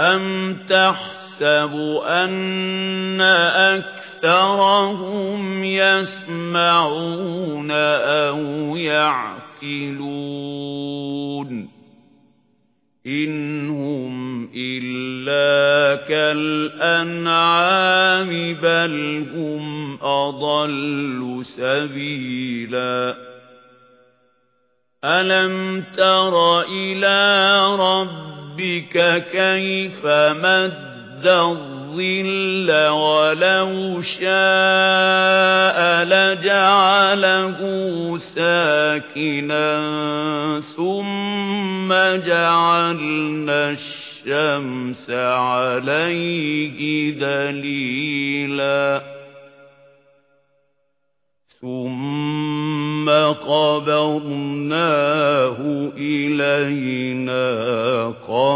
أَمْ تَحْسَبُ أَنَّ أَكْثَرَهُمْ يَسْمَعُونَ أَوْ يَعْقِلُونَ إِنْ هُمْ إِلَّا كَالْأَنْعَامِ بَلْ هُمْ أَضَلُّ سَبِيلًا أَلَمْ تَرَ إِلَى رَبِّكَ كَيْفَ مَدَّ الظِّلَّ وَلَوْ شَاءَ لَجَعَلَهُ سَاكِنًا ثُمَّ جَعَلْنَا الشَّمْسَ عَلَيْهِ دَلِيلًا ثُمَّ قَبَضْنَاهُ إِلَيْنَا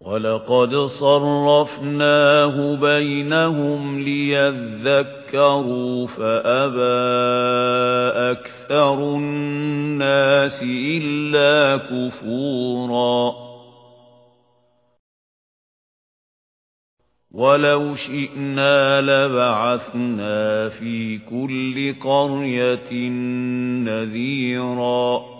وَلَقَدْ صَرَّفْنَاهُ بَيْنَهُمْ لِيَذَّكَّرُوا فَأَبَى أَكْثَرُ النَّاسِ إِلَّا كُفُورًا وَلَوْ شِئْنَا لَبَعَثْنَا فِي كُلِّ قَرْيَةٍ نَذِيرًا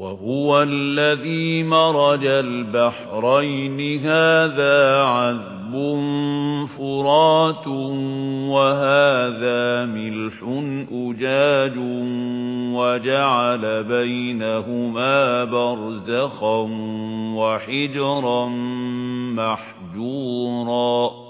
وَهُوَ الَّذِي مَرَجَ الْبَحْرَيْنِ. هَذَا عَذْبٌ فُرَاتٌ وَهَذَا مِلْحٌ أُجَاجٌ وَجَعَلَ بَيْنَهُمَا بَرْزَخًا وَحِجْرًا مَحْجُورًا.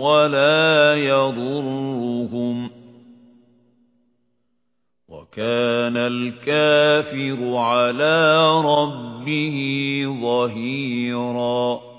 وَلَا يَضُرُّهُمْ. وَكَانَ الْكَافِرُ عَلَى رَبِّهِ ظَهِيرًا.